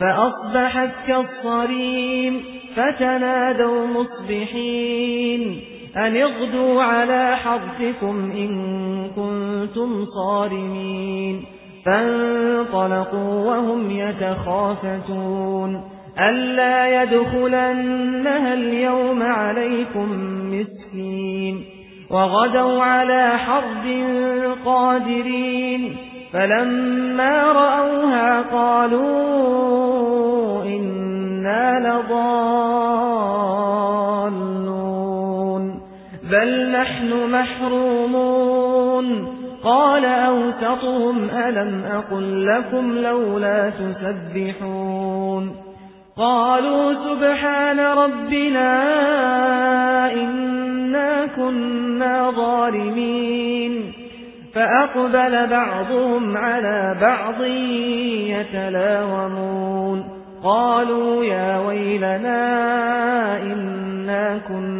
فأصبحت كالصريم فتنادوا مصبحين أن اغدوا على حرثكم إن كنتم صارمين فانطلقوا وهم يتخافتون ألا يدخلنها اليوم عليكم مسكين وغدوا على حرب قادرين فلما رأوها قالوا بل نحن محرومون. قال أوسطهم ألم أقل لكم لولا تسبحون. قالوا سبحان ربنا إنا كنا ظالمين. فأقبل بعضهم على بعض يتلاومون. قالوا يا ويلنا إنا كنا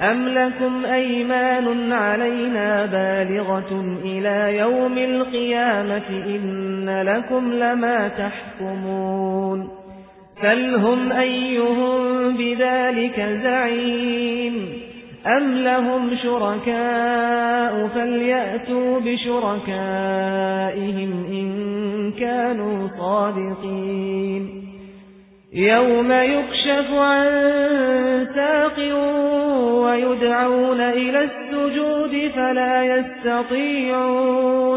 أم لكم أيمان علينا بالغة إلى يوم القيامة إن لكم لما تحكمون فلهم أيهم بذلك زعيم أم لهم شركاء فليأتوا بشركائهم إن كانوا صادقين يوم يكشف عن ساق ويدعون إلى السجود فلا يستطيعون